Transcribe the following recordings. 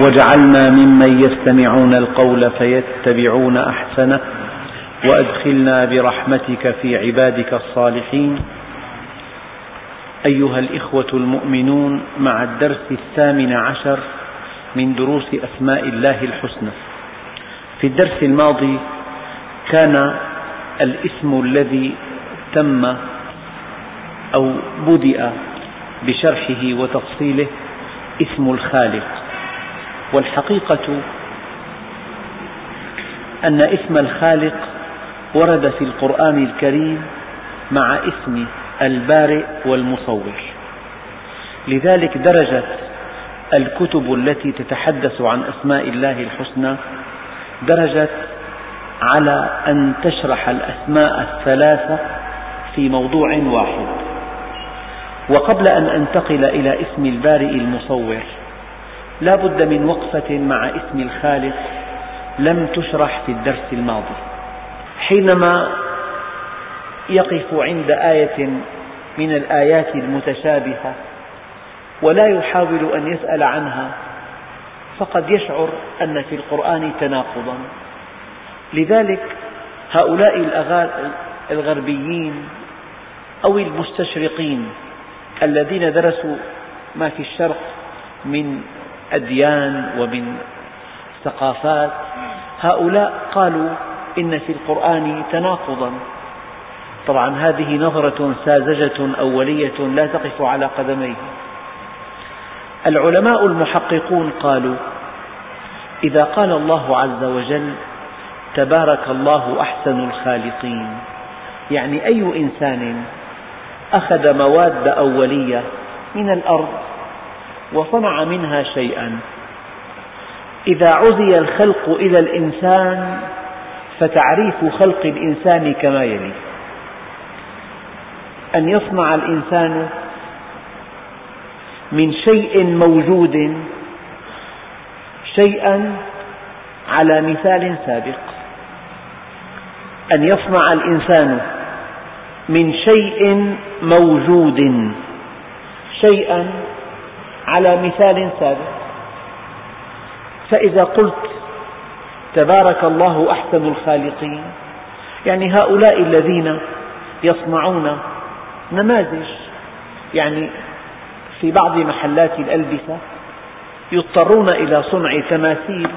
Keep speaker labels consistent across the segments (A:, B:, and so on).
A: واجعلنا ممن يستمعون القول فيتبعون أحسنه وأدخلنا برحمتك في عبادك الصالحين. أيها الإخوة المؤمنون مع الدرس الثامن عشر من دروس أسماء الله الحسنى. في الدرس الماضي كان الاسم الذي تم أو بدأ بشرحه وتفصيله اسم الخالق. والحقيقة أن اسم الخالق ورد في القرآن الكريم مع اسم البارئ والمصور. لذلك درجت الكتب التي تتحدث عن أسماء الله الحسنى درجت على أن تشرح الأسماء الثلاثة في موضوع واحد. وقبل أن أنتقل إلى اسم البارئ المصور لا بد من وقفة مع اسم الخالق لم تشرح في الدرس الماضي. حينما يقف عند آية من الآيات المتشابهة ولا يحاول أن يسأل عنها فقد يشعر أن في القرآن تناقضا. لذلك هؤلاء الغربيين أو المستشرقين الذين درسوا ما في الشرق من أديان ومن ثقافات. هؤلاء قالوا إن في القرآن تناقضا. طبعا هذه نظرة ساذجة أولية لا تقف على قدميه. العلماء المحققون قالوا إذا قال الله عز وجل تبارك الله أحسن الخالقين يعني أي إنسان أخذ مواد أولية من الأرض وصنع منها شيئا. إذا عزي الخلق إلى الإنسان فتعريف خلق الإنسان كما يلي. أن يصنع الإنسان من شيء موجود شيئا على مثال سابق. أن يصنع الإنسان من شيء موجود شيئا على مثال سابق. فإذا قلت تبارك الله أحسن الخالقين يعني هؤلاء الذين يصنعون نماذج يعني في بعض محلات الألبسة يضطرون إلى صنع تماثيل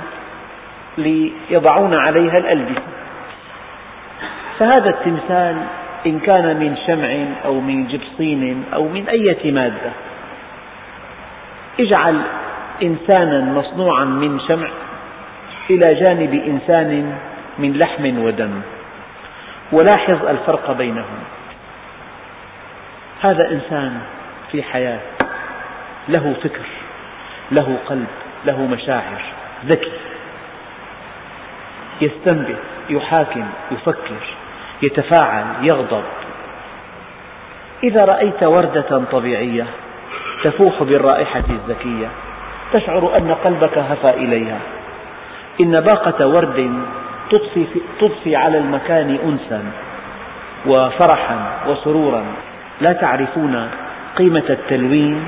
A: ليضعون عليها الألبسة. فهذا التمثال إن كان من شمع أو من جبصين أو من أية مادة اجعل إنسانا مصنوعا من شمع إلى جانب إنسان من لحم ودم. ولاحظ الفرق بينهم. هذا إنسان في حياة له فكر له قلب له مشاعر ذكي. يستنبط يحاكم يفكر يتفاعل يغضب. إذا رأيت وردة طبيعية تفوح بالرائحة الزكية تشعر أن قلبك هفى إليها. إن باقة ورد تضفي, على المكان أنسا وفرحا وسرورا. لا تعرفون قيمة التلوين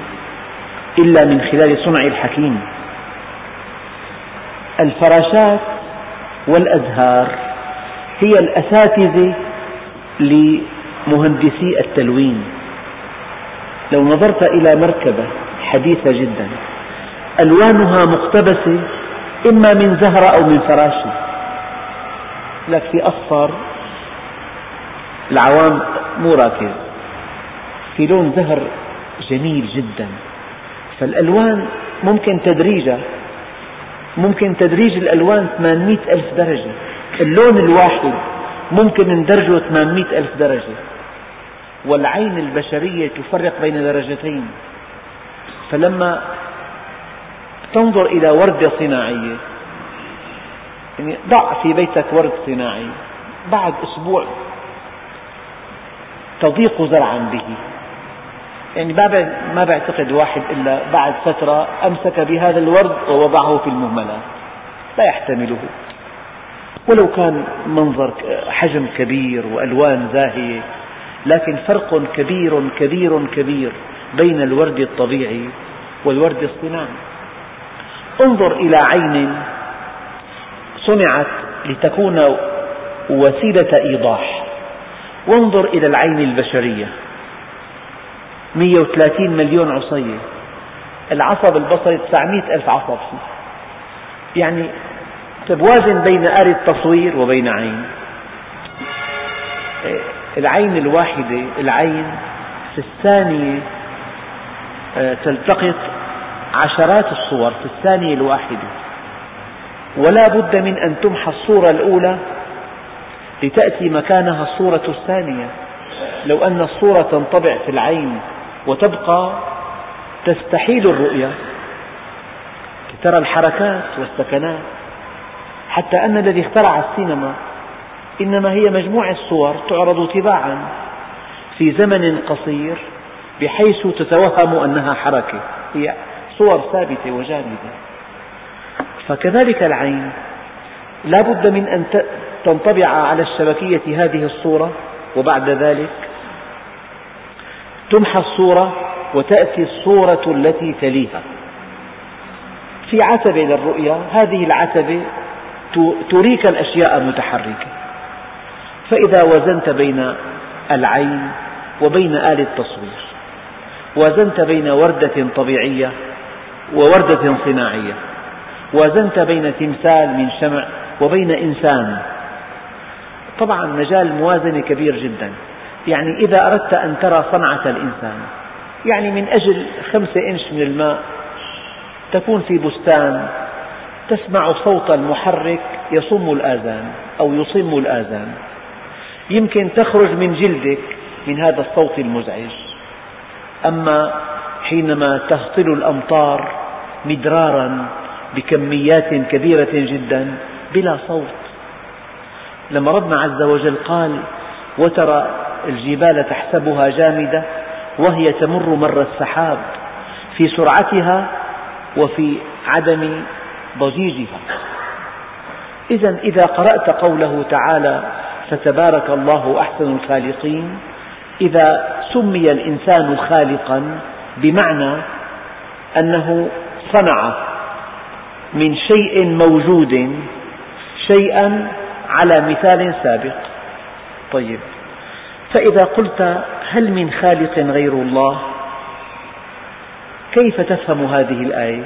A: إلا من خلال صنع الحكيم. الفراشات والأزهار هي الأساتذة لمهندسي التلوين. لو نظرت إلى مركبة حديثة جدا ألوانها مقتبسة إما من زهرة أو من فراشة لك في أصفر العوام مو راكز في لون زهر جميل جدا. فالألوان ممكن تدريجها ممكن تدريج الألوان 800 ألف درجة. اللون الواحد ممكن ندرجه 800 ألف درجة. والعين البشرية تفرق بين درجتين. فلما تنظر إلى وردة صناعية يعني ضع في بيتك ورد صناعي بعد أسبوع تضيق زرعا به. يعني ما بعتقد واحد إلا بعد فترة أمسك بهذا الورد ووضعه في المهملات لا يحتمله. ولو كان منظر حجم كبير وألوان زاهية لكن فرق كبير كبير كبير بين الورد الطبيعي والورد الصناعي. انظر إلى عين صنعت لتكون وسيلة إيضاح. وانظر إلى العين البشرية. 130 مليون عصية. العصب البصري 900 ألف عصب. يعني وازن بين آلة تصوير وبين عين. العين الواحدة العين في الثانية آه، تلتقط عشرات الصور في الثانية الواحدة. ولا بد من أن تمحى الصورة الأولى لتأتي مكانها الصورة الثانية. لو أن الصورة تنطبع في العين وتبقى تستحيل الرؤية. ترى الحركات والسكنات. حتى أن الذي اخترع السينما إنما هي مجموعة صور تعرض تباعا في زمن قصير بحيث تتوهم أنها حركة. هي صور ثابتة وجامدة. فكذلك العين. لا بد من أن تنطبع على الشبكية هذه الصورة وبعد ذلك. تمحى الصورة وتأتي الصورة التي تليها. في عتبة للرؤية هذه العتبة تريك الأشياء متحركة فإذا وزنت بين العين وبين آلة التصوير وازنت بين وردة طبيعية ووردة صناعية وازنت بين تمثال من شمع وبين إنسان. طبعا مجال الموازنة كبير جدا. يعني إذا أردت أن ترى صنعة الإنسان يعني من أجل خمسة إنش من الماء تكون في بستان تسمع صوت المحرك يصم الآذان أو يصم الآذان. يمكن تخرج من جلدك من هذا الصوت المزعج. أما حينما تهطل الأمطار مدرارا بكميات كبيرة جدا بلا صوت. لما ربنا عز وجل قال وترى الجبال تحسبها جامدة وهي تمر مر السحاب في سرعتها وفي عدم ضجيجها. إذا إذا قرأت قوله تعالى فتبارك الله أحسن الخالقين. إذا سمي الإنسان خالقا بمعنى أنه صنع من شيء موجود شيئا على مثال سابق. طيب فإذا قلت هل من خالق غير الله؟ كيف تفهم هذه الآية؟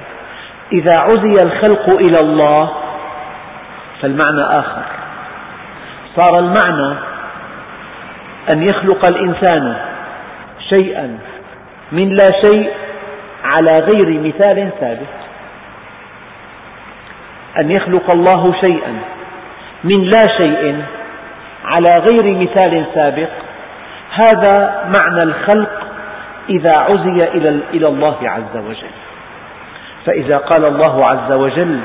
A: إذا عزي الخلق إلى الله فالمعنى آخر. صار المعنى أن يخلق الإنسان شيئا من لا شيء على غير مثال سابق أن يخلق الله شيئا من لا شيء على غير مثال سابق. هذا معنى الخلق إذا عزي إلى الله عز وجل. فإذا قال الله عز وجل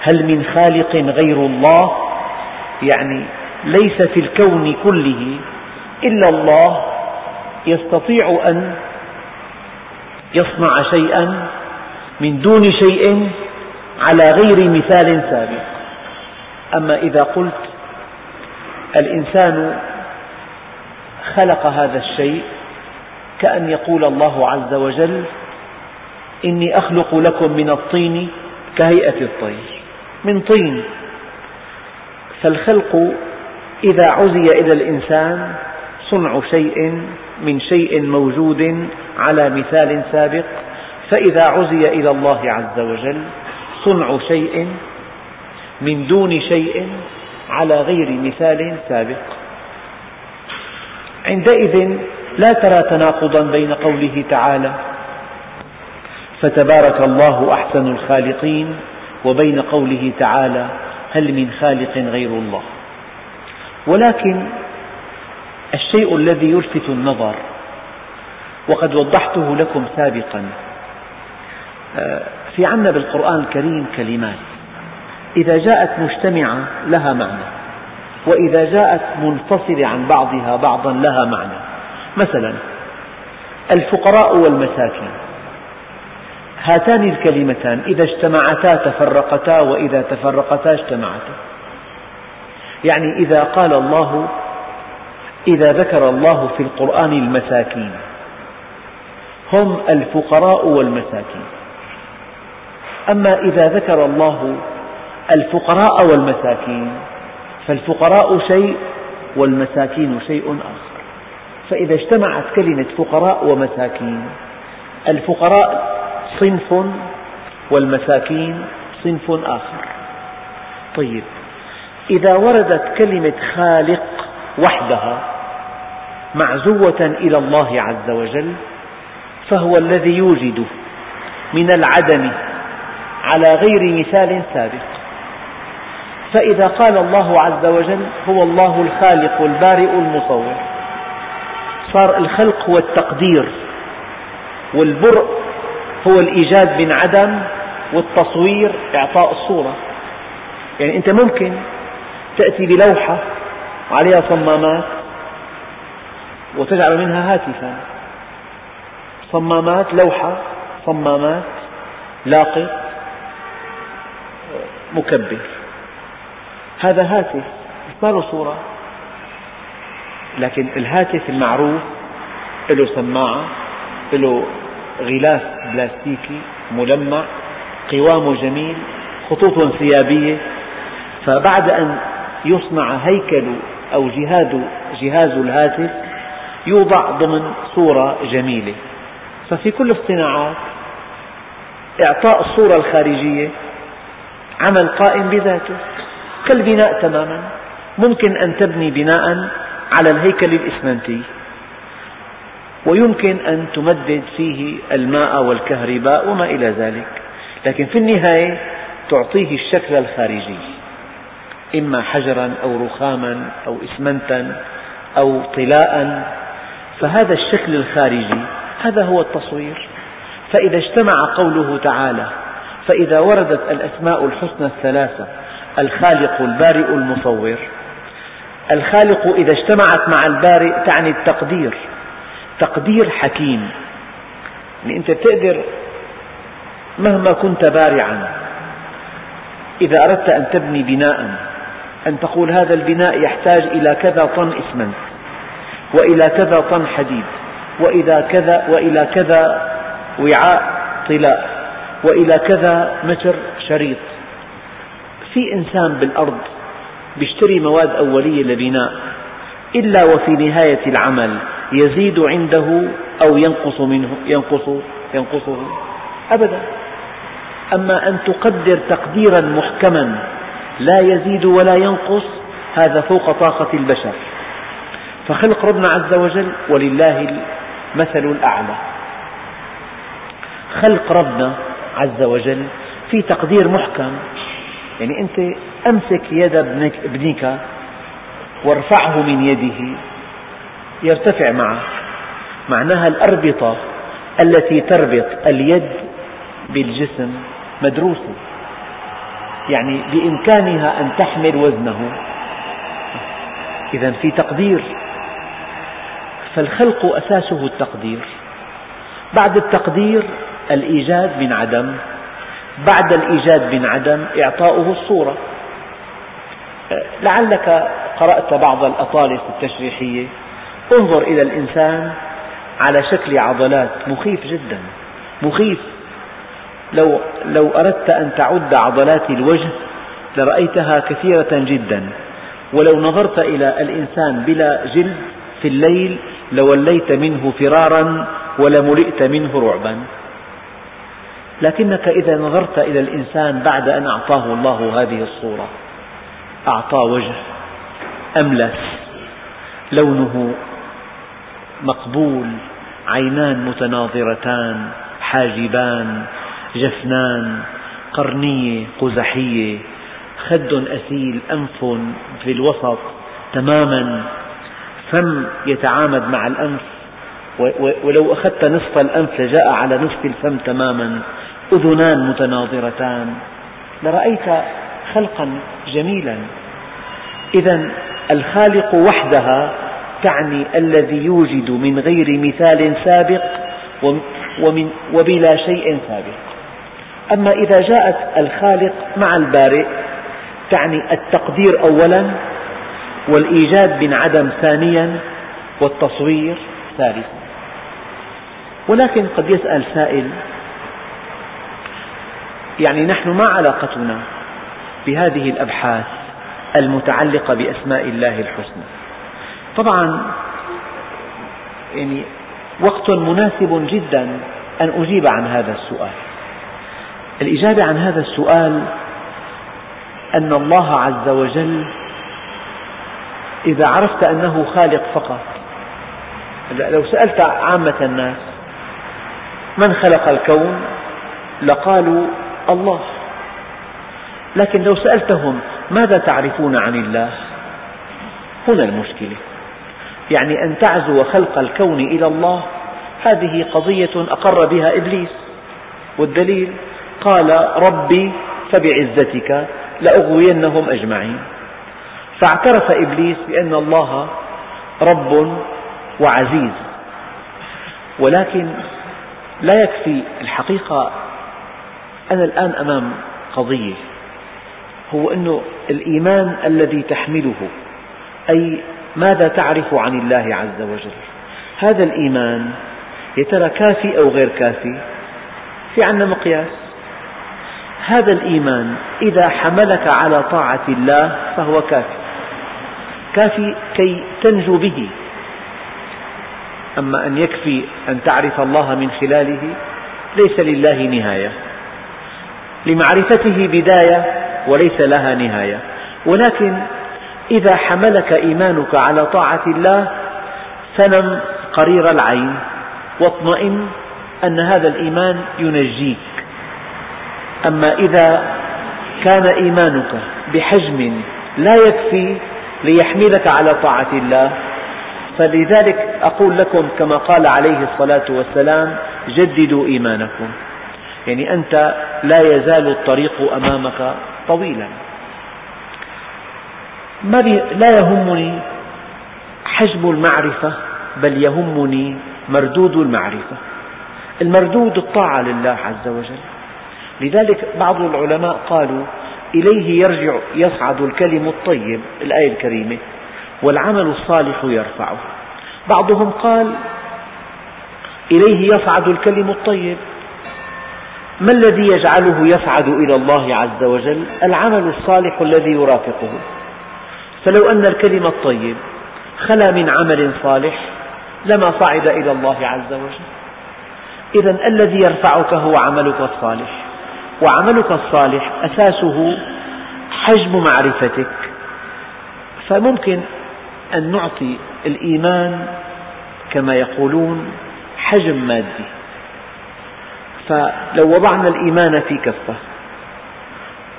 A: هل من خالق غير الله؟ يعني ليس في الكون كله إلا الله يستطيع أن يصنع شيئا من دون شيء على غير مثال سابق. أما إذا قلت الإنسان خلق هذا الشيء كأن يقول الله عز وجل إني أخلق لكم من الطين كهيئة الطير. من طين. فالخلق إذا عزي إلى الإنسان صنع شيء من شيء موجود على مثال سابق فإذا عزي إلى الله عز وجل صنع شيء من دون شيء على غير مثال سابق. عندئذ لا ترى تناقضا بين قوله تعالى فتبارك الله أحسن الخالقين وبين قوله تعالى هل من خالق غير الله؟ ولكن الشيء الذي يلفت النظر وقد وضحته لكم سابقا آه، في عنا بالقرآن الكريم كلمات إذا جاءت مجتمعة لها معنى وإذا جاءت منفصلة عن بعضها بعضا لها معنى. مثلا الفقراء والمساكين هاتان الكلمتان إذا اجتمعتا تفرقتا وإذا تفرقتا اجتمعتا. يعني إذا قال الله إذا ذكر الله في القرآن المساكين. هم الفقراء والمساكين. أما إذا ذكر الله الفقراء والمساكين فالفقراء شيء والمساكين شيء آخر. فإذا اجتمعت كلمة فقراء ومساكين الفقراء صنف والمساكين صنف آخر. طيب. إذا وردت كلمة خالق وحدها معزوة إلى الله عز وجل فهو الذي يوجد من العدم على غير مثال سابق. فإذا قال الله عز وجل هو الله الخالق البارئ المصور صار الخلق هو التقدير والبرء هو الإيجاد من عدم والتصوير إعطاء الصورة. يعني أنت ممكن تأتي بلوحة عليها صمامات وتجعل منها هاتفا. صمامات لوحة صمامات لاقط مكبر. هذا هاتف ما له صورة. لكن الهاتف المعروف له سماعة له غلاف بلاستيكي ملمع قوامه جميل خطوط انسيابية فبعد أن يصنع هيكل أو جهاز, جهاز الهاتف يوضع ضمن صورة جميلة. ففي كل الصناعات إعطاء الصورة الخارجية عمل قائم بذاته. كالبناء تماما. ممكن أن تبني بناء على الهيكل الإسمنتي. ويمكن أن تمدد فيه الماء والكهرباء وما إلى ذلك. لكن في النهاية تعطيه الشكل الخارجي. إما حجرا أو رخاما أو إسمنتا أو طلاء فهذا الشكل الخارجي هذا هو التصوير. فإذا اجتمع قوله تعالى فإذا وردت الأسماء الحسنى الثلاثة الخالق البارئ المصور. الخالق إذا اجتمعت مع البارئ تعني التقدير تقدير حكيم. يعني أنت تقدر مهما كنت بارعا إذا أردت أن تبني بناء. أن تقول هذا البناء يحتاج إلى كذا طن إسمنت وإلى كذا طن حديد وإلى كذا وإلى كذا وعاء طلاء وإلى كذا متر شريط. في إنسان بالأرض يشتري مواد أولية لبناء إلا وفي نهاية العمل يزيد عنده أو ينقص منه ينقص ينقصه. أبدا. أما أن تقدر تقديرا محكما لا يزيد ولا ينقص هذا فوق طاقة البشر. فخلق ربنا عز وجل ولله المثل الأعلى. خلق ربنا عز وجل في تقدير محكم. يعني أنت أمسك يد ابنك وارفعه من يده يرتفع معه. معناها الأربطة التي تربط اليد بالجسم مدروسة. يعني بإمكانها أن تحمل وزنه. إذا في تقدير. فالخلق أساسه التقدير. بعد التقدير الإيجاد من عدم. بعد الإيجاد من عدم إعطاؤه الصورة. لعلك قرأت بعض الأطالس التشريحية. انظر إلى الإنسان على شكل عضلات مخيف جدا. مخيف. لو, لو أردت أن تعد عضلات الوجه لرأيتها كثيرة جدا ولو نظرت إلى الإنسان بلا جلد في الليل لوليت منه فرارا ولملئت منه رعبا. لكنك إذا نظرت إلى الإنسان بعد أن أعطاه الله هذه الصورة أعطى وجه أملس لونه مقبول عينان متناظرتان حاجبان جفنان قرنية قزحية خد أسيل أنف في الوسط تماما. فم يتعامد مع الأنف ولو أخذت نصف الأنف لجاء على نصف الفم تماما. أذنان متناظرتان. لرأيت خلقا جميلا. إذا الخالق وحدها تعني الذي يوجد من غير مثال سابق ومن وبلا شيء سابق. أما إذا جاءت الخالق مع البارئ تعني التقدير أولا والإيجاد من عدم ثانيا والتصوير ثالثا. ولكن قد يسأل سائل يعني نحن ما علاقتنا بهذه الأبحاث المتعلقة بأسماء الله الحسنى؟ طبعا يعني وقت مناسب جدا أن أجيب عن هذا السؤال. الإجابة عن هذا السؤال أن الله عز وجل إذا عرفت أنه خالق فقط. لو سألت عامة الناس من خلق الكون لقالوا الله. لكن لو سألتهم ماذا تعرفون عن الله؟ هنا المشكلة. يعني أن تعزو خلق الكون إلى الله هذه قضية أقر بها إبليس. والدليل؟ قال ربي فبعزتك لأغوينهم أجمعين. فاعترف إبليس بأن الله رب وعزيز ولكن لا يكفي الحقيقة أنا الآن أمام قضية هو أن الإيمان الذي تحمله أي ماذا تعرف عن الله عز وجل؟ هذا الإيمان يا ترى كافي أو غير كافي؟ في عندنا مقياس. هذا الإيمان إذا حملك على طاعة الله فهو كافي. كافي كي تنجو به. أما أن يكفي أن تعرف الله من خلاله ليس لله نهاية. لمعرفته بداية وليس لها نهاية. ولكن إذا حملك إيمانك على طاعة الله فنم قرير العين واطمئن أن هذا الإيمان ينجيك. أما إذا كان إيمانك بحجم لا يكفي ليحملك على طاعة الله فلذلك أقول لكم كما قال عليه الصلاة والسلام جددوا إيمانكم. يعني أنت لا يزال الطريق أمامك طويلا. ما لا يهمني حجم المعرفة بل يهمني مردود المعرفة. المردود الطاعة لله عز وجل. لذلك بعض العلماء قالوا إليه يرجع يصعد الكلم الطيب الآية الكريمة والعمل الصالح يرفعه. بعضهم قال إليه يصعد الكلم الطيب. ما الذي يجعله يصعد إلى الله عز وجل؟ العمل الصالح الذي يرافقه. فلو أن الكلم الطيب خلا من عمل صالح لما صعد إلى الله عز وجل. إذا الذي يرفعك هو عملك الصالح. وعملك الصالح أساسه حجم معرفتك. فممكن أن نعطي الإيمان كما يقولون حجم مادي. فلو وضعنا الإيمان في كفة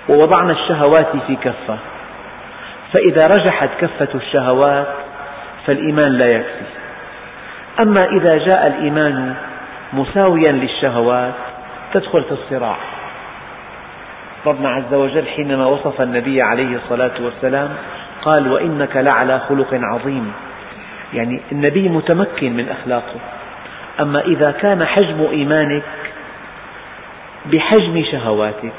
A: ووضعنا الشهوات في كفة فإذا رجحت كفة الشهوات فالإيمان لا يكفي. أما إذا جاء الإيمان مساويا للشهوات تدخل في الصراع. ربنا عز وجل حينما وصف النبي عليه الصلاة والسلام قال وإنك لعلى خلق عظيم. يعني النبي متمكن من أخلاقه. أما إذا كان حجم إيمانك بحجم شهواتك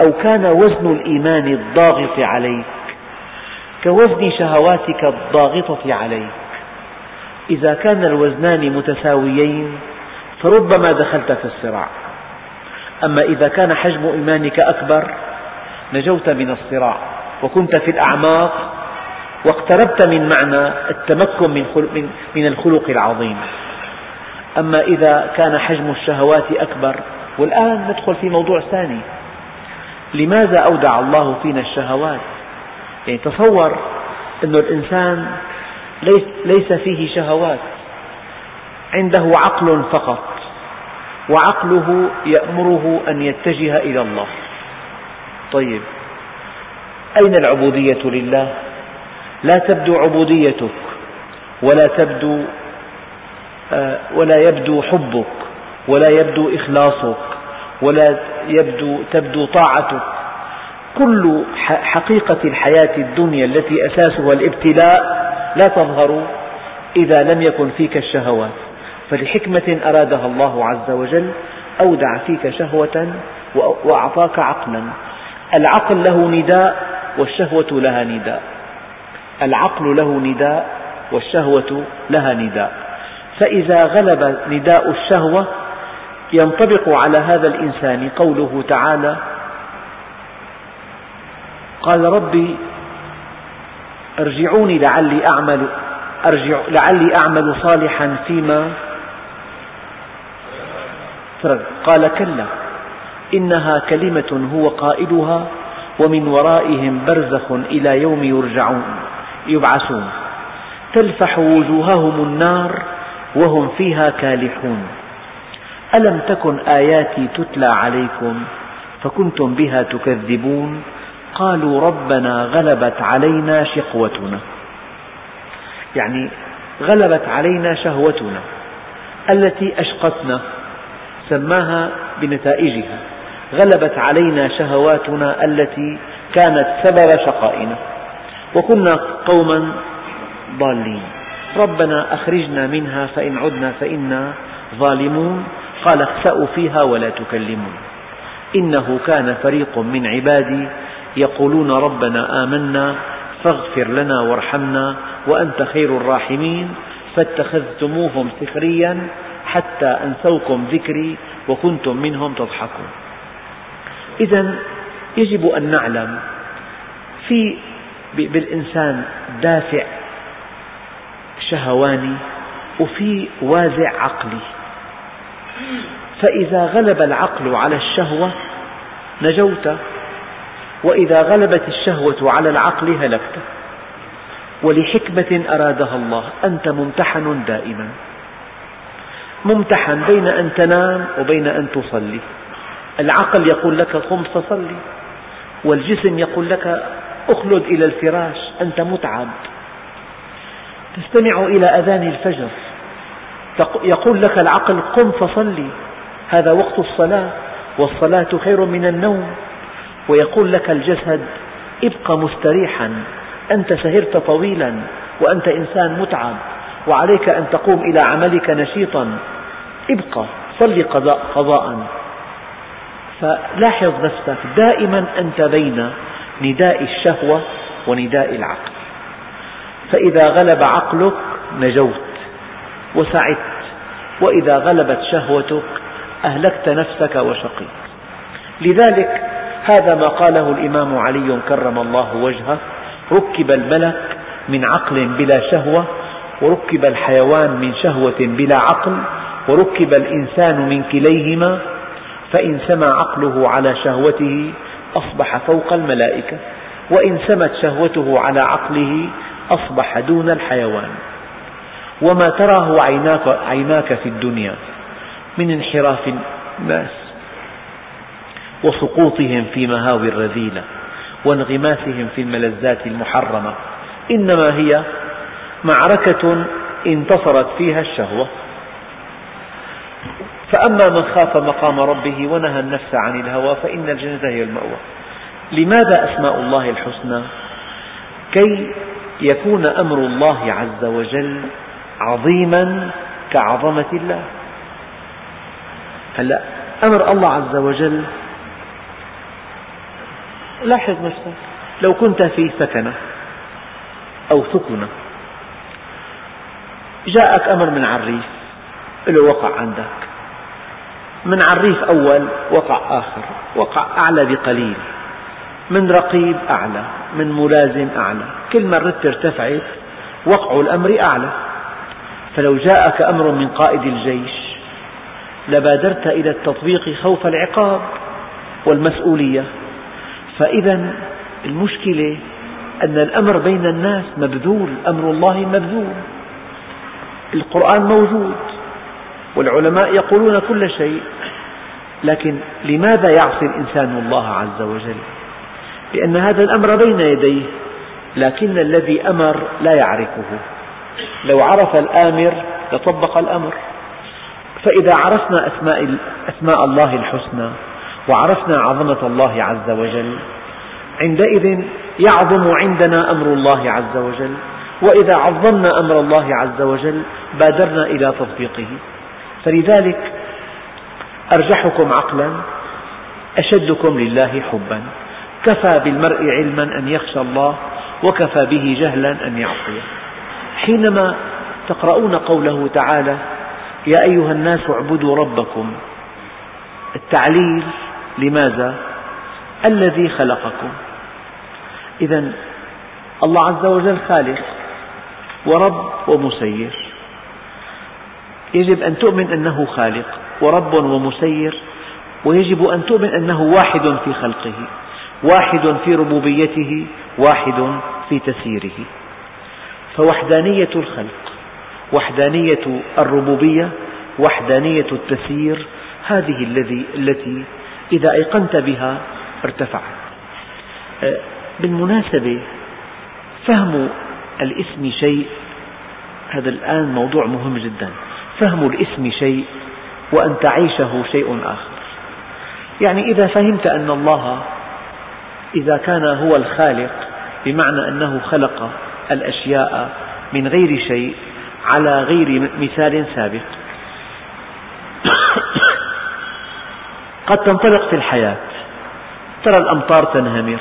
A: أو كان وزن الإيمان الضاغط عليك كوزن شهواتك الضاغطة عليك إذا كان الوزنان متساويين فربما دخلت في الصراع. أما إذا كان حجم إيمانك أكبر نجوت من الصراع وكنت في الأعماق واقتربت من معنى التمكن من, من الخلق العظيم. أما إذا كان حجم الشهوات أكبر والآن ندخل في موضوع ثاني. لماذا أودع الله فينا الشهوات؟ يعني تصور أن الإنسان ليس فيه شهوات عنده عقل فقط. وعقله يأمره أن يتجه إلى الله. طيب أين العبودية لله؟ لا تبدو عبوديتك ولا تبدو آه، ولا يبدو حبك ولا يبدو إخلاصك ولا يبدو تبدو طاعتك. كل حقيقة الحياة الدنيا التي أساسها الابتلاء لا تظهر إذا لم يكن فيك الشهوات. فلحكمة أرادها الله عز وجل أودع فيك شهوة وأعطاك عقلا. العقل له نداء والشهوة لها نداء. العقل له نداء والشهوة لها نداء. فإذا غلب نداء الشهوة ينطبق على هذا الإنسان قوله تعالى قال ربي أرجعوني لعلي أعمل أرجع لعلي أعمل صالحا فيما قال كلا إنها كلمة هو قائلها ومن ورائهم برزخ إلى يوم يرجعون يبعثون. تلفح وجوههم النار وهم فيها كالحون. ألم تكن آياتي تتلى عليكم؟ فكنتم بها تكذبون. قالوا ربنا غلبت علينا شقوتنا. يعني غلبت علينا شهوتنا التي أشقتنا. سماها بنتائجها. غلبت علينا شهواتنا التي كانت سبب شقائنا. وكنا قوما ضالين. ربنا أخرجنا منها فإن عدنا فإنا ظالمون. قال اخسأوا فيها ولا تكلمون. إنه كان فريق من عبادي يقولون ربنا آمنا فاغفر لنا وارحمنا وأنت خير الراحمين. فاتخذتموهم سخريا حتى أنسوكم ذكري وكنتم منهم تضحكون. إذا يجب أن نعلم في بالإنسان دافع شهواني وفي وازع عقلي. فإذا غلب العقل على الشهوة نجوت وإذا غلبت الشهوة على العقل هلكت. ولحكمة أرادها الله أنت ممتحن دائما. ممتحن بين أن تنام وبين أن تصلي. العقل يقول لك قم فصلي. والجسم يقول لك أخلد إلى الفراش أنت متعب. تستمع إلى أذان الفجر. يقول لك العقل قم فصلي. هذا وقت الصلاة والصلاة خير من النوم. ويقول لك الجسد ابق مستريحا أنت سهرت طويلا وأنت إنسان متعب. وعليك أن تقوم إلى عملك نشيطا. ابقى صل قضاء قضاء. فلاحظ نفسك دائما أنت بين نداء الشهوة ونداء العقل. فإذا غلب عقلك نجوت وسعدت وإذا غلبت شهوتك أهلكت نفسك وشقيت. لذلك هذا ما قاله الإمام علي كرم الله وجهه ركب الملك من عقل بلا شهوة وركب الحيوان من شهوة بلا عقل وركب الإنسان من كليهما فإن سمى عقله على شهوته أصبح فوق الملائكة وإن سمت شهوته على عقله أصبح دون الحيوان. وما تراه عيناك, عيناك في الدنيا من انحراف الناس وسقوطهم في مهاوي الرذيلة وانغماسهم في الملذات المحرمة. إنما هي معركة انتصرت فيها الشهوة. فأما من خاف مقام ربه ونهى النفس عن الهوى فإن الجنة هي المأوى. لماذا أسماء الله الحسنى؟ كي يكون أمر الله عز وجل عظيما كعظمة الله. هلا أمر الله عز وجل لاحظ نفسك لو كنت في سكنة أو سكنة جاءك أمر من عريف له وقع عندك. من عريف أول وقع آخر وقع أعلى بقليل من رقيب أعلى من ملازم أعلى كل ما الرتبة ارتفعت وقع الأمر أعلى. فلو جاءك أمر من قائد الجيش لبادرت إلى التطبيق خوف العقاب والمسؤولية. فإذا المشكلة أن الأمر بين الناس مبذول أمر الله مبذول. القرآن موجود. والعلماء يقولون كل شيء لكن لماذا يعصي الإنسان الله عز وجل؟ لأن هذا الأمر بين يديه لكن الذي أمر لا يعرفه. لو عرف الآمر لطبق الأمر. فإذا عرفنا أسماء, الله الحسنى وعرفنا عظمة الله عز وجل عندئذ يعظم عندنا أمر الله عز وجل. وإذا عظمنا أمر الله عز وجل بادرنا إلى تطبيقه. فلذلك أرجحكم عقلا أشدكم لله حبا. كفى بالمرء علما أن يخشى الله وكفى به جهلا أن يعصيه. حينما تقرؤون قوله تعالى يا أيها الناس اعبدوا ربكم التعليل لماذا؟ الذي خلقكم. إذا الله عز وجل خالق ورب ومسير. يجب أن تؤمن أنه خالق ورب ومسير ويجب أن تؤمن أنه واحد في خلقه واحد في ربوبيته واحد في تسييره فوحدانية الخلق وحدانية الربوبية وحدانية التسيير هذه الذي التي إذا أيقنت بها ارتفعت. أه، بالمناسبة فهم الاسم شيء هذا الآن موضوع مهم جدا. فهم الاسم شيء وأن تعيشه شيء آخر. يعني إذا فهمت أن الله إذا كان هو الخالق بمعنى أنه خلق الأشياء من غير شيء على غير مثال سابق. قد تنطلق في الحياة. ترى الأمطار تنهمر.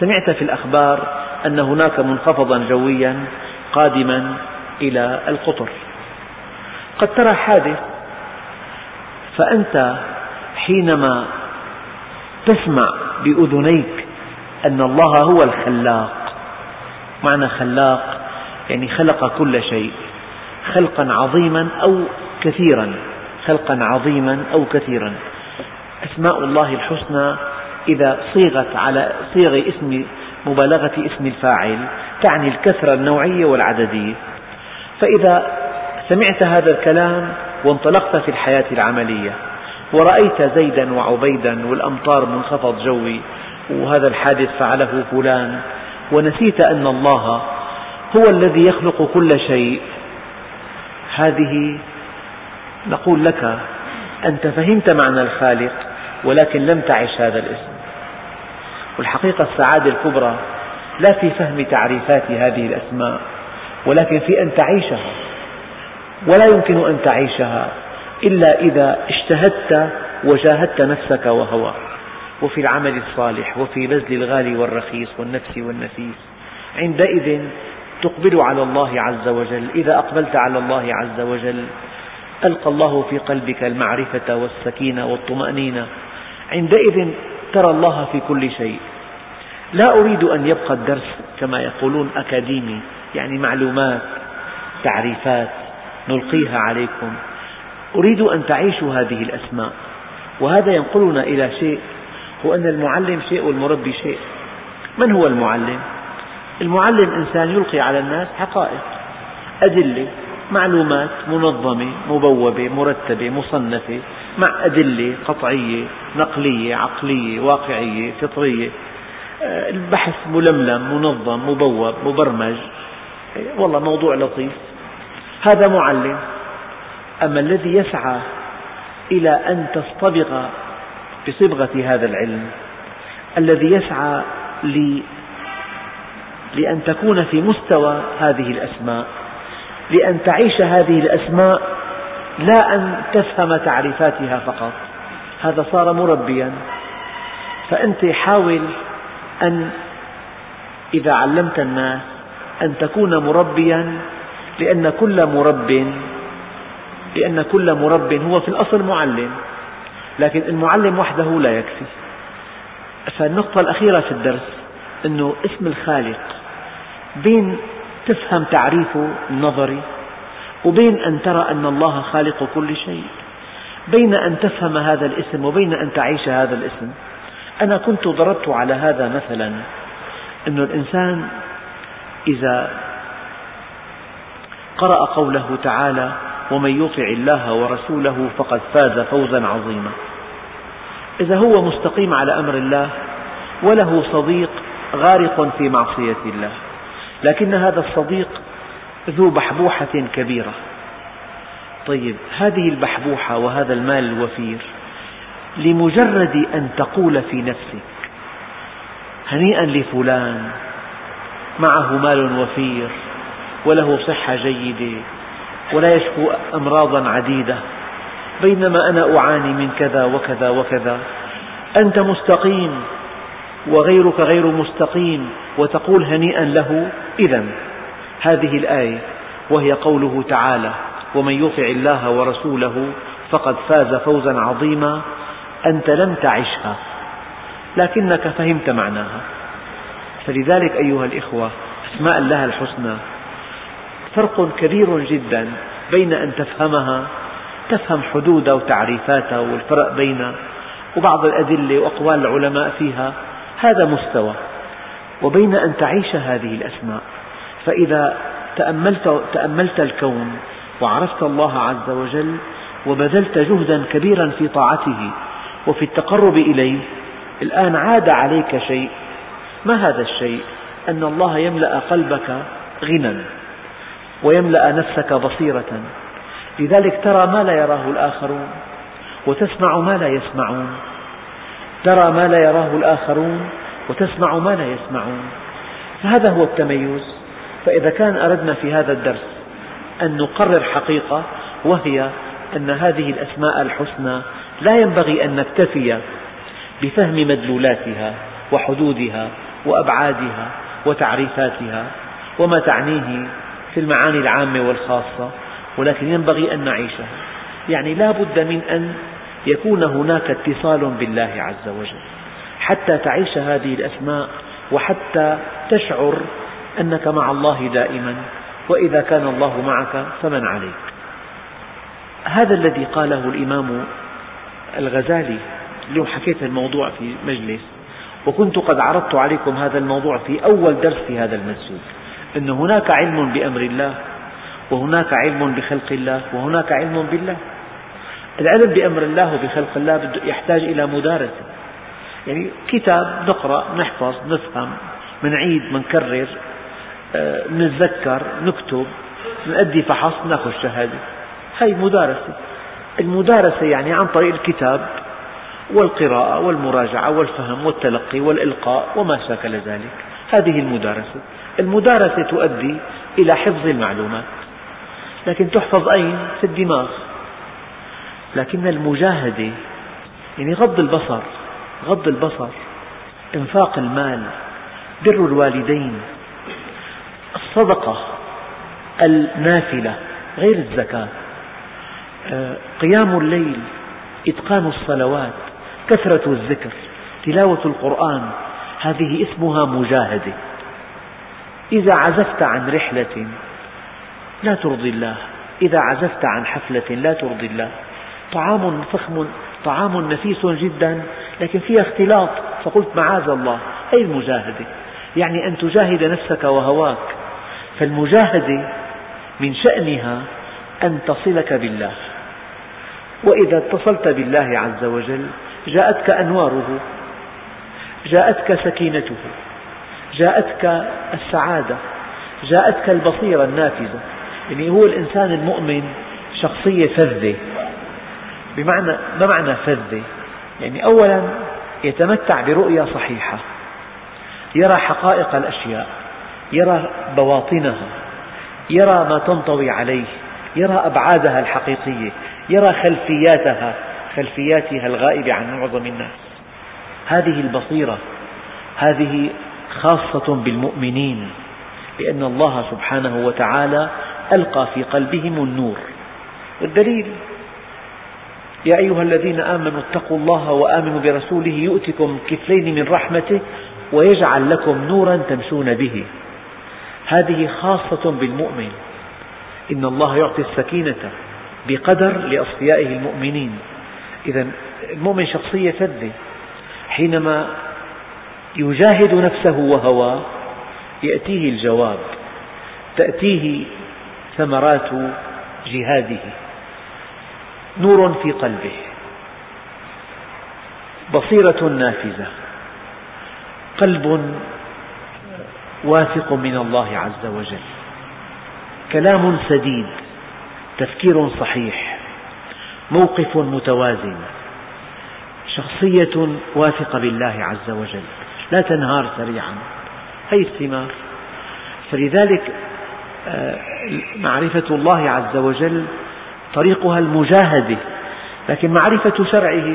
A: سمعت في الأخبار أن هناك منخفضا جويا قادما إلى القطر. قد ترى حادث فأنت حينما تسمع بأذنيك أن الله هو الخلاق معنى خلاق يعني خلق كل شيء خلقا عظيما أو كثيرا خلقا عظيما أو كثيرا. أسماء الله الحسنى إذا صيغت على صيغ اسم مبالغة اسم الفاعل تعني الكثرة النوعية والعددية. فإذا سمعت هذا الكلام وانطلقت في الحياة العملية. ورأيت زيدا وعبيدا والأمطار منخفض جوي وهذا الحادث فعله فلان. ونسيت أن الله هو الذي يخلق كل شيء. هذه نقول لك أنت فهمت معنى الخالق ولكن لم تعش هذا الاسم. والحقيقة السعادة الكبرى لا في فهم تعريفات هذه الأسماء ولكن في أن تعيشها. ولا يمكن أن تعيشها إلا إذا اجتهدت وجاهدت نفسك وهواك وفي العمل الصالح وفي بذل الغالي والرخيص والنفس والنفيس. عندئذ تقبل على الله عز وجل. إذا أقبلت على الله عز وجل ألقى الله في قلبك المعرفة والسكينة والطمأنينة. عندئذ ترى الله في كل شيء. لا أريد أن يبقى الدرس كما يقولون أكاديمي يعني معلومات تعريفات. نلقيها عليكم. أريد أن تعيشوا هذه الأسماء وهذا ينقلنا إلى شيء هو أن المعلم شيء والمربي شيء. من هو المعلم؟ المعلم إنسان يلقي على الناس حقائق أدلة معلومات منظمة مبوبة مرتبة مصنفة مع أدلة قطعية نقلية عقلية واقعية فطرية. آه، البحث ململم منظم مبوب مبرمج. والله موضوع لطيف. هذا معلم. أما الذي يسعى إلى أن تصطبغ بصبغة هذا العلم الذي يسعى لأن تكون في مستوى هذه الأسماء لأن تعيش هذه الأسماء لا أن تفهم تعريفاتها فقط. هذا صار مربيا. فأنت حاول أن إذا علمت الناس أن تكون مربيا لأن كل مرب لأن كل مرب هو في الأصل معلم لكن المعلم وحده لا يكفي. فالنقطة الأخيرة في الدرس أنه اسم الخالق بين تفهم تعريفه النظري وبين أن ترى أن الله خالق كل شيء بين أن تفهم هذا الاسم وبين أن تعيش هذا الاسم. أنا كنت ضربت على هذا مثلا أن الإنسان إذا قرأ قوله تعالى ومن يطع الله ورسوله فقد فاز فوزا عظيما. إذا هو مستقيم على أمر الله وله صديق غارق في معصية الله. لكن هذا الصديق ذو بحبوحة كبيرة.
B: طيب هذه البحبوحة وهذا المال الوفير لمجرد أن تقول في نفسك هنيئا لفلان معه مال وفير وله صحة جيدة ولا يشكو أمراضا عديدة. بينما أنا أعاني من كذا وكذا وكذا. أنت مستقيم وغيرك غير مستقيم وتقول هنيئا له إذا هذه الآية وهي قوله تعالى ومن يطع الله ورسوله فقد فاز فوزا عظيما. أنت لم تعشها لكنك فهمت معناها. فلذلك أيها الإخوة أسماء الله الحسنى فرق كبير جدا بين أن تفهمها تفهم حدودها وتعريفاتها والفرق بينها وبعض الأدلة وأقوال العلماء فيها هذا مستوى. وبين أن تعيش هذه الأسماء. فإذا تأملت, تأملت الكون وعرفت الله عز وجل وبذلت جهدا كبيرا في طاعته وفي التقرب إليه الآن عاد عليك شيء. ما هذا الشيء؟ أن الله يملأ قلبك غنى ويملأ نفسك بصيرة. لذلك ترى ما لا يراه الآخرون وتسمع ما لا يسمعون. ترى ما لا يراه الآخرون وتسمع ما لا يسمعون. فهذا هو التميز. فإذا كان أردنا في هذا الدرس أن نقرر حقيقة وهي أن هذه الأسماء الحسنى لا ينبغي أن نكتفي بفهم مدلولاتها وحدودها وأبعادها وتعريفاتها وما تعنيه في المعاني العامة والخاصة ولكن ينبغي أن نعيشها. يعني لا بد من أن يكون هناك اتصال بالله عز وجل حتى تعيش هذه الأسماء وحتى تشعر أنك مع الله دائما وإذا كان الله معك فمن عليك. هذا الذي قاله الإمام الغزالي اليوم حكيت الموضوع في مجلس وكنت قد عرضت عليكم هذا الموضوع في أول درس في هذا المسجد. أن هناك علم بأمر الله وهناك علم بخلق الله وهناك علم بالله. العلم بأمر الله وبخلق الله يحتاج إلى مدارسة. يعني كتاب نقرأ نحفظ نفهم منعيد منكرر نتذكر نكتب نؤدي فحص نأخذ شهادة. هي مدارسة. المدارسة يعني عن طريق الكتاب والقراءة والمراجعة والفهم والتلقي والإلقاء وما شاكل ذلك. هذه المدارسة. المدارسة تؤدي إلى حفظ المعلومات لكن تحفظ أين؟ في الدماغ لكن المجاهدة يعني غض البصر غض البصر إنفاق المال بر الوالدين الصدقة النافلة غير الزكاة آه، قيام الليل إتقان الصلوات كثرة الذكر تلاوة القرآن هذه اسمها مجاهدة إذا عزفت عن رحلة لا ترضي الله. إذا عزفت عن حفلة لا ترضي الله. طعام فخم طعام نفيس جدا لكن فيها اختلاط. فقلت معاذ الله هي المجاهدة يعني أن تجاهد نفسك وهواك. فالمجاهدة من شأنها أن تصلك بالله. وإذا اتصلت بالله عز وجل جاءتك أنواره جاءتك سكينته. جاءتك السعادة جاءتك البصيرة النافذة. يعني هو الإنسان المؤمن شخصية فذة. بمعنى ما معنى فذة؟ يعني أولا يتمتع برؤية صحيحة يرى حقائق الأشياء يرى بواطنها يرى ما تنطوي عليه يرى أبعادها الحقيقية يرى خلفياتها خلفياتها الغائبة عن معظم الناس. هذه البصيرة هذه خاصة بالمؤمنين لأن الله سبحانه وتعالى ألقى في قلبهم النور. والدليل يا أيها الذين آمنوا اتقوا الله وآمنوا برسوله يؤتكم كفلين من رحمته ويجعل لكم نورا تمشون به. هذه خاصة بالمؤمن. إن الله يعطي السكينة بقدر لأصفيائه المؤمنين. إذا المؤمن شخصية فذة. حينما يجاهد نفسه وهواه يأتيه الجواب تأتيه ثمرات جهاده. نور في قلبه. بصيرة نافذة. قلب واثق من الله عز وجل. كلام سديد. تفكير صحيح. موقف متوازن. شخصية واثقة بالله عز وجل. لا تنهار سريعا. هذه الثمار فلذلك آه، معرفة الله عز وجل طريقها المجاهدة لكن معرفة شرعه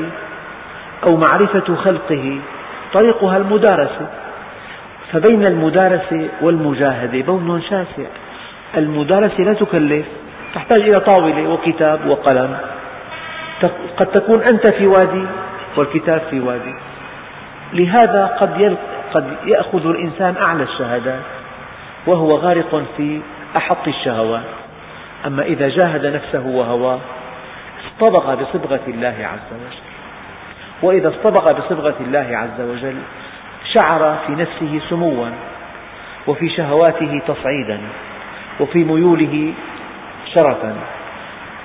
B: أو معرفة خلقه طريقها المدارسة فبين المدارسة والمجاهدة بون شاسع. المدارسة لا تكلف تحتاج إلى طاولة وكتاب وقلم. قد تكون أنت في وادي والكتاب في وادي. لهذا قد قد يأخذ الإنسان أعلى الشهادات وهو غارق في أحط الشهوات أما إذا جاهد نفسه وهواه اصطبغ بصبغة الله عز وجل. وإذا اصطبغ بصبغة الله عز وجل شعر في نفسه سموا وفي شهواته تصعيدا وفي ميوله شرفا.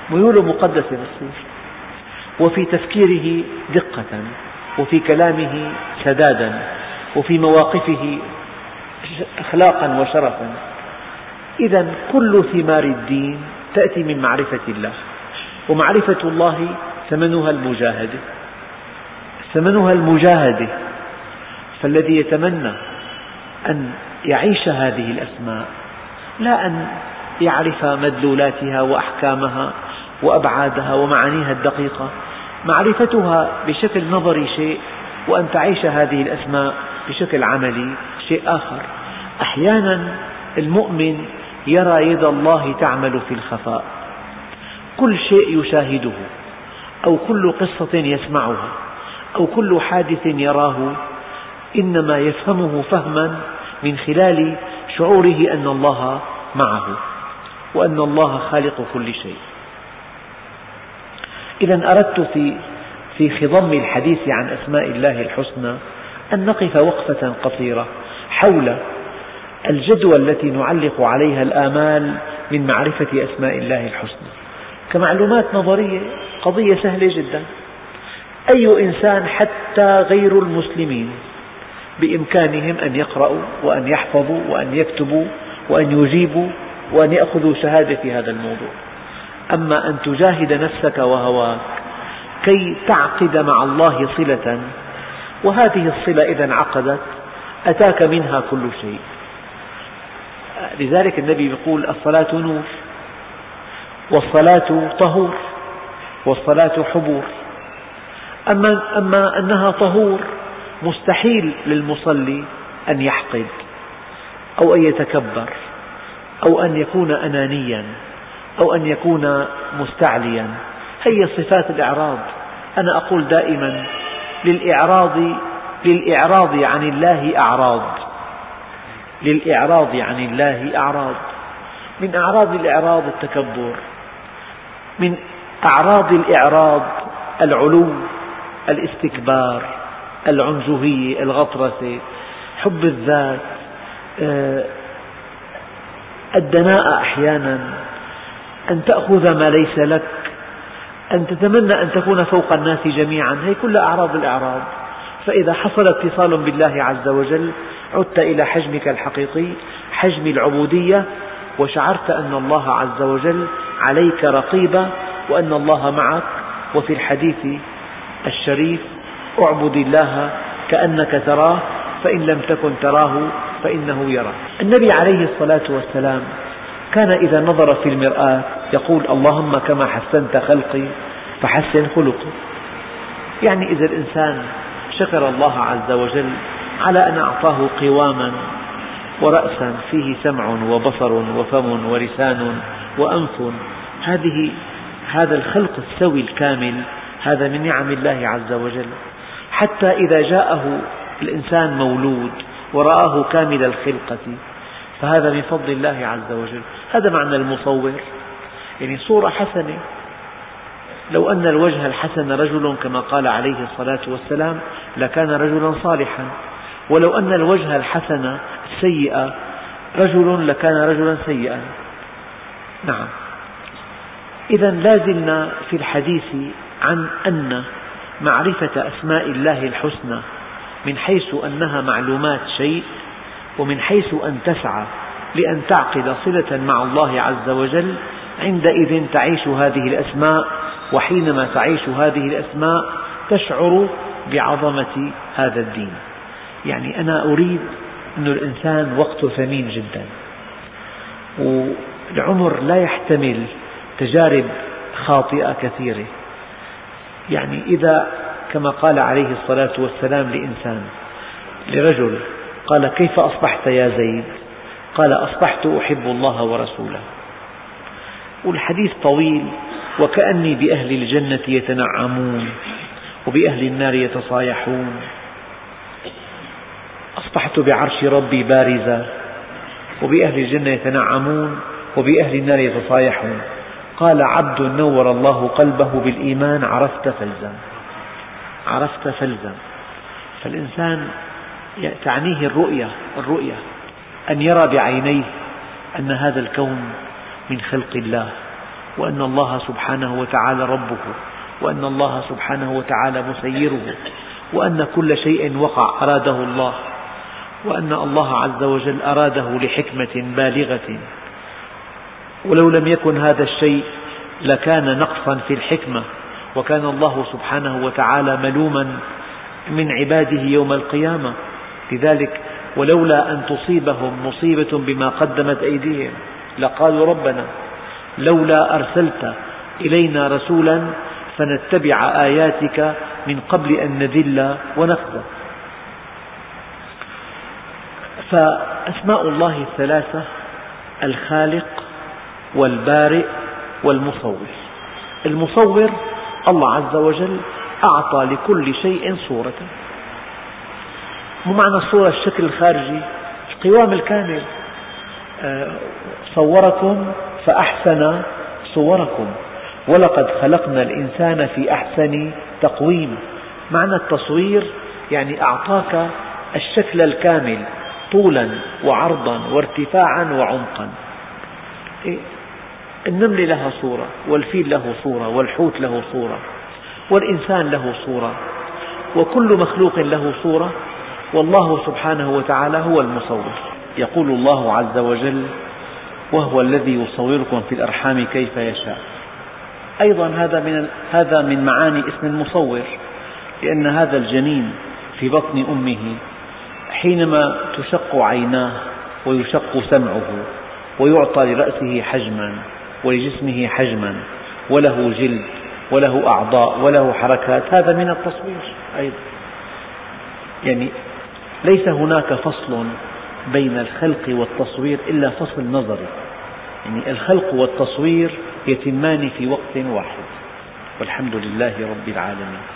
B: ميول مقدسة بتصير وفي تفكيره دقة. وفي كلامه سدادا وفي مواقفه أخلاقا وشرفا. إذا كل ثمار الدين تأتي من معرفة الله ومعرفة الله ثمنها المجاهدة ثمنها المجاهدة فالذي يتمنى أن يعيش هذه الأسماء لا أن يعرف مدلولاتها وأحكامها وأبعادها ومعانيها الدقيقة. معرفتها بشكل نظري شيء وأن تعيش هذه الأسماء بشكل عملي شيء آخر. أحيانا المؤمن يرى يد الله تعمل في الخفاء. كل شيء يشاهده أو كل قصة يسمعها أو كل حادث يراه إنما يفهمه فهما من خلال شعوره أن الله معه وأن الله خالق كل شيء. إذا أردت في في خضم الحديث عن أسماء الله الحسنى أن نقف وقفة قصيرة حول الجدوى التي نعلق عليها الآمال من معرفة أسماء الله الحسنى. كمعلومات نظرية قضية سهلة جدا. أي إنسان حتى غير المسلمين بإمكانهم أن يقرأوا وأن يحفظوا وأن يكتبوا وأن يجيبوا وأن يأخذوا شهادة في هذا الموضوع؟ أما أن تجاهد نفسك وهواك كي تعقد مع الله صلة وهذه الصلة إذا انعقدت أتاك منها كل شيء. لذلك النبي يقول الصلاة نور والصلاة طهور والصلاة حبور. أما, أما أنها طهور مستحيل للمصلي أن يحقد أو أن يتكبر أو أن يكون أنانيا. أو أن يكون مستعليا. هي صفات الإعراض. أنا أقول دائما للإعراض للإعراض عن الله أعراض. للإعراض عن الله أعراض. من أعراض الإعراض التكبر. من أعراض الإعراض العلو الاستكبار العنجهية الغطرسة حب الذات آه، الدناءة أحيانا. أن تأخذ ما ليس لك أن تتمنى أن تكون فوق الناس جميعا. هي كلها أعراض الإعراض. فإذا حصل اتصال بالله عز وجل عدت إلى حجمك الحقيقي حجم العبودية وشعرت أن الله عز وجل عليك رقيبا وأن الله معك. وفي الحديث الشريف اعبد الله كأنك تراه فإن لم تكن تراه فإنه يراك. النبي عليه الصلاة والسلام كان إذا نظر في المرآة يقول اللهم كما حسنت خلقي فحسن خلقي يعني إذا الإنسان شكر الله عز وجل على أن أعطاه قواما ورأسا فيه سمع وبصر وفم ولسان وأنف. هذه هذا الخلق السوي الكامل هذا من نعم الله عز وجل. حتى إذا جاءه الإنسان مولود ورآه كامل الخلقة فهذا من فضل الله عز وجل. هذا معنى المصور. يعني صورة حسنة. لو أن الوجه الحسن رجل كما قال عليه الصلاة والسلام لكان رجلا صالحا. ولو أن الوجه الحسن السيئة رجل لكان رجلا سيئا. نعم. إذا لا زلنا في الحديث عن أن معرفة أسماء الله الحسنى من حيث أنها معلومات شيء ومن حيث أن تسعى. لأن تعقد صلة مع الله عز وجل عندئذ تعيش هذه الأسماء وحينما تعيش هذه الأسماء تشعر بعظمة هذا الدين. يعني أنا أريد أن الإنسان وقته ثمين جدا. والعمر لا يحتمل تجارب خاطئة كثيرة. يعني إذا كما قال عليه الصلاة والسلام لإنسان لرجل قال كيف أصبحت يا زيد؟ قال أصبحت أحب الله ورسوله. والحديث طويل وكأني بأهل الجنة يتنعمون وبأهل النار يتصايحون. أصبحت بعرش ربي بارزا وبأهل الجنة يتنعمون وبأهل النار يتصايحون. قال عبد نور الله قلبه بالإيمان عرفت فالزم عرفت فالزم فالإنسان تعنيه الرؤية الرؤية. أن يرى بعينيه أن هذا الكون من خلق الله وأن الله سبحانه وتعالى ربه وأن الله سبحانه وتعالى مسيره وأن كل شيء وقع أراده الله وأن الله عز وجل أراده لحكمة بالغة. ولو لم يكن هذا الشيء لكان نقصا في الحكمة وكان الله سبحانه وتعالى ملوما من عباده يوم القيامة. لذلك ولولا أن تصيبهم مصيبة بما قدمت أيديهم. لقالوا ربنا لولا أرسلت إلينا رسولا فنتبع آياتك من قبل أن نذل ونخزى. فأسماء الله الثلاثة الخالق والبارئ والمصور. المصور الله عز وجل أعطى لكل شيء صورة. مو معنى الصورة الشكل الخارجي القوام الكامل آه، صوركم فأحسن صوركم. ولقد خلقنا الإنسان في أحسن تقويم. معنى التصوير يعني أعطاك الشكل الكامل طولا وعرضا وارتفاعا وعمقا. إيه؟ النملة لها صورة والفيل له صورة والحوت له صورة والإنسان له صورة وكل مخلوق له صورة. والله سبحانه وتعالى هو المصور. يقول الله عز وجل وهو الذي يصوركم في الأرحام كيف يشاء. أيضا هذا من هذا من معاني اسم المصور لأن هذا الجنين في بطن أمه حينما تشق عيناه ويشق سمعه ويعطى لرأسه حجما ولجسمه حجما وله جلد وله أعضاء وله حركات هذا من التصوير أيضا. يعني ليس هناك فصل بين الخلق والتصوير إلا فصل نظري. يعني الخلق والتصوير يتمان في وقت واحد. والحمد لله رب العالمين.